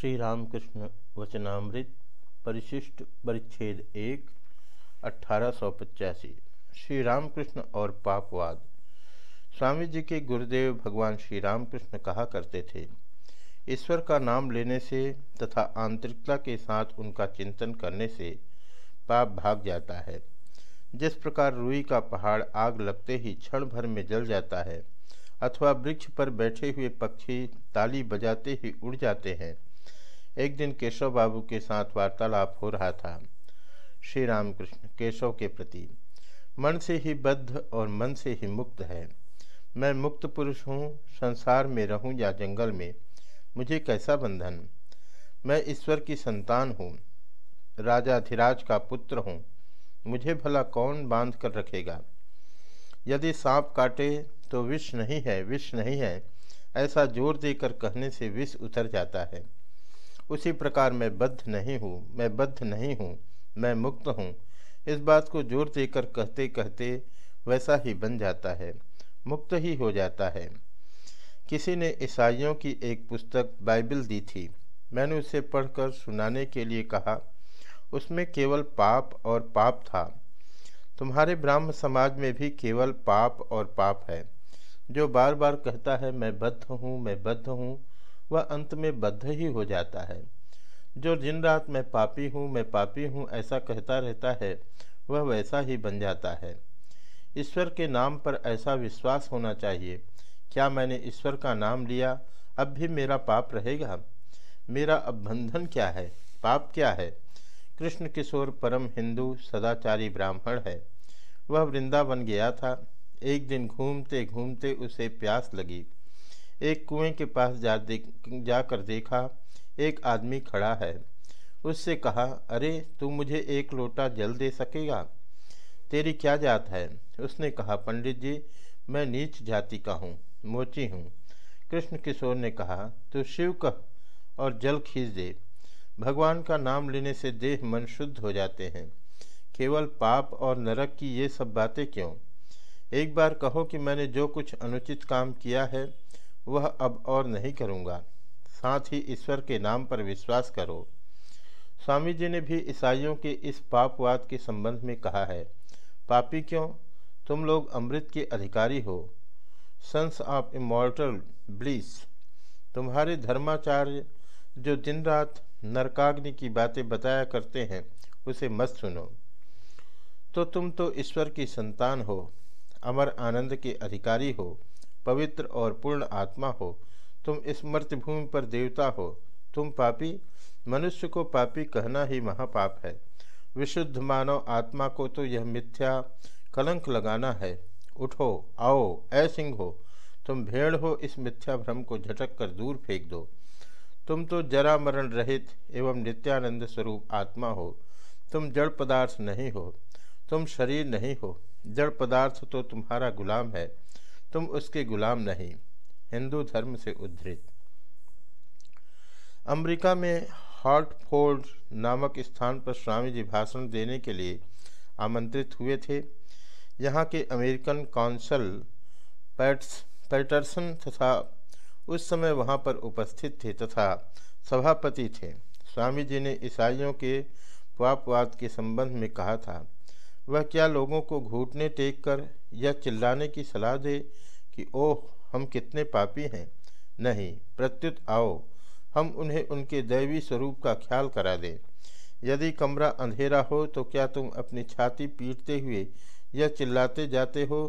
श्री रामकृष्ण वचनामृत, परिशिष्ट परिच्छेद एक, अठारह सौ पचासी। श्री रामकृष्ण और पापवाद। स्वामी जी के गुरुदेव भगवान श्री रामकृष्ण कहा करते थे, ईश्वर का नाम लेने से तथा आंतरिकता के साथ उनका चिंतन करने से पाप भाग जाता है। जिस प्रकार रुई का पहाड़ आग लगते ही क्षण भर में जल जाता है, अथवा वृक्ष पर बैठे हुए पक्षी ताली बजाते ही उड़ जाते हैं एक दिन केशव बाबू के साथ वार्तालाप हो रहा था श्री रामकृष्ण केशव के प्रति। मन से ही बद्ध और मन से ही मुक्त है। मैं मुक्त पुरुष हूँ, संसार में रहूँ या जंगल में, मुझे कैसा बंधन? मैं ईश्वर की संतान हूँ राजाधिराज का पुत्र हूँ, मुझे भला कौन बाँध कर रखेगा? यदि सांप काटे तो विष नहीं है, विष नहीं है, ऐसा ज़ोर देकर कहने से विष उतर जाता है। उसी प्रकार मैं बद्ध नहीं हूँ, मैं बद्ध नहीं हूँ, मैं मुक्त हूँ। इस बात को ज़ोर देकर कहते कहते वैसा ही बन जाता है, मुक्त ही हो जाता है। किसी ने ईसाइयों की एक पुस्तक बाइबल दी थी। मैंने उसे पढ़कर सुनाने के लिए कहा, उसमें केवल पाप और पाप था। तुम्हारे ब्राह्म समाज में भी केवल पाप और पाप है। जो बार बार कहता है, मैं बद्ध हूँ, मैं बद्ध हूँ वह अंत में बद्ध ही हो जाता है। जो दिन रात मैं पापी हूँ, मैं पापी हूँ, ऐसा कहता रहता है, वह वैसा ही बन जाता है। ईश्वर के नाम पर ऐसा विश्वास होना चाहिए, क्या मैंने ईश्वर का नाम लिया, अब भी मेरा पाप रहेगा? मेरा अब बंधन क्या है? पाप क्या है? कृष्ण किशोर परम हिंदू, सदाचारी ब्राह्मण है। वह वृंदावन गया था। एक दिन घूमते घूमते उसे प्यास लगी। एक कुएँ के पास जा देख, जाकर देखा, एक आदमी खड़ा है। उससे कहा, अरे, तू मुझे एक लोटा जल दे सकेगा? तेरी क्या जात है? उसने कहा, पंडित जी, मैं नीच जाति का हूँ, मोची हूँ। कृष्ण किशोर ने कहा, तू शिव कह और जल खींच दे। भगवान का नाम लेने से देह, मन शुद्ध हो जाते हैं। केवल पाप और नरक की ये सब बातें क्यों? एक बार कहो कि मैंने जो कुछ अनुचित काम किया है वह अब और नहीं करूँगा। साथ ही ईश्वर के नाम पर विश्वास करो। स्वामी जी ने भी ईसाइयों के इस पापवाद के संबंध में कहा है, पापी क्यों? तुम लोग अमृत के अधिकारी हो। सन्स ऑफ़ इमोर्टल ब्लिस तुम्हारे धर्माचार्य जो दिन रात नरकाग्नि की बातें बताया करते हैं, उसे मत सुनो। तो तुम तो ईश्वर की संतान हो, अमर आनंद के अधिकारी हो। पवित्र और पूर्ण आत्मा हो। तुम इस मर्त्यभूमि पर देवता हो। तुम पापी, मनुष्य को पापी कहना ही महापाप है। विशुद्ध मानव आत्मा को तो यह मिथ्या कलंक लगाना है। उठो, आओ ऐ सिंह हो। तुम भेड़ हो, इस मिथ्या भ्रम को झटक कर दूर फेंक दो। तुम तो जरा मरण रहित एवं नित्यानंद स्वरूप आत्मा हो। तुम जड़ पदार्थ नहीं हो। तुम शरीर नहीं हो। जड़ पदार्थ तो तुम्हारा गुलाम है। तुम उसके गुलाम नहीं, हिंदू धर्म से उद्धृत। अमेरिका में हॉटफोर्ड नामक स्थान पर स्वामी जी भाषण देने के लिए आमंत्रित हुए थे। यहाँ के अमेरिकन कौंसल पैट्स, पैटरसन तथा उस समय वहाँ पर उपस्थित थे तथा सभापति थे। स्वामी जी ने ईसाइयों के पापवाद के संबंध में कहा था। वह क्या लोगों को घूटने टेक कर या चिल्लाने की सलाह दे कि, ओह, हम कितने पापी हैं। नहीं, प्रत्युत आओ, हम उन्हें उनके दैवी स्वरूप का ख्याल करा दें। यदि कमरा अंधेरा हो तो क्या तुम अपनी छाती पीटते हुए यह चिल्लाते जाते हो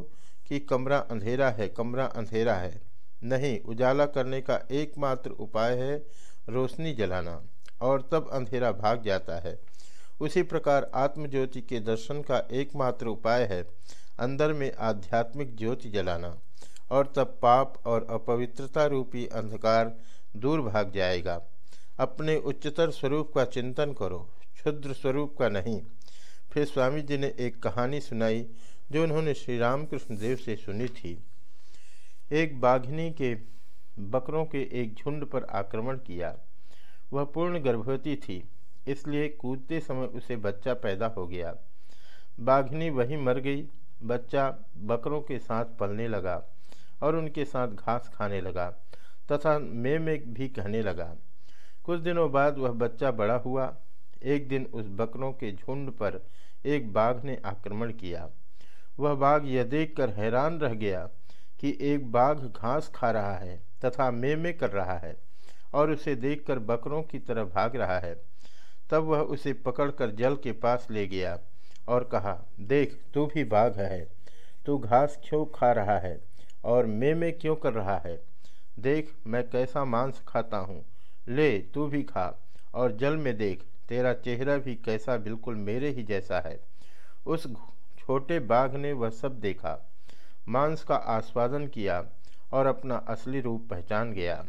कि, कमरा अंधेरा है, कमरा अंधेरा है। नहीं, उजाला करने का एकमात्र उपाय है रोशनी जलाना, और तब अंधेरा भाग जाता है। उसी प्रकार आत्मज्योति के दर्शन का एकमात्र उपाय है अंदर में आध्यात्मिक ज्योति जलाना, और तब पाप और अपवित्रता रूपी अंधकार दूर भाग जाएगा। अपने उच्चतर स्वरूप का चिंतन करो, क्षुद्र स्वरूप का नहीं। फिर स्वामी जी ने एक कहानी सुनाई, जो उन्होंने श्री रामकृष्ण देव से सुनी थी। एक बाघिनी के बकरों के एक झुंड पर आक्रमण किया। वह पूर्ण गर्भवती थी। इसलिए कूदते समय उसे बच्चा पैदा हो गया। बाघिनी वहीं मर गई। बच्चा बकरों के साथ पलने लगा और उनके साथ घास खाने लगा तथा मे में भी कहने लगा। कुछ दिनों बाद वह बच्चा बड़ा हुआ। एक दिन उस बकरों के झुंड पर एक बाघ ने आक्रमण किया। वह बाघ यह देखकर हैरान रह गया कि एक बाघ घास खा रहा है तथा मे में कर रहा है और उसे देखकर बकरों की तरह भाग रहा है। तब वह उसे पकड़कर जल के पास ले गया और कहा, देख, तू भी बाघ है। तू घास क्यों खा रहा है और मे में क्यों कर रहा है? देख, मैं कैसा मांस खाता हूँ। ले, तू भी खा और जल में देख, तेरा चेहरा भी कैसा बिल्कुल मेरे ही जैसा है। उस छोटे बाघ ने वह सब देखा। मांस का आस्वादन किया और अपना असली रूप पहचान गया।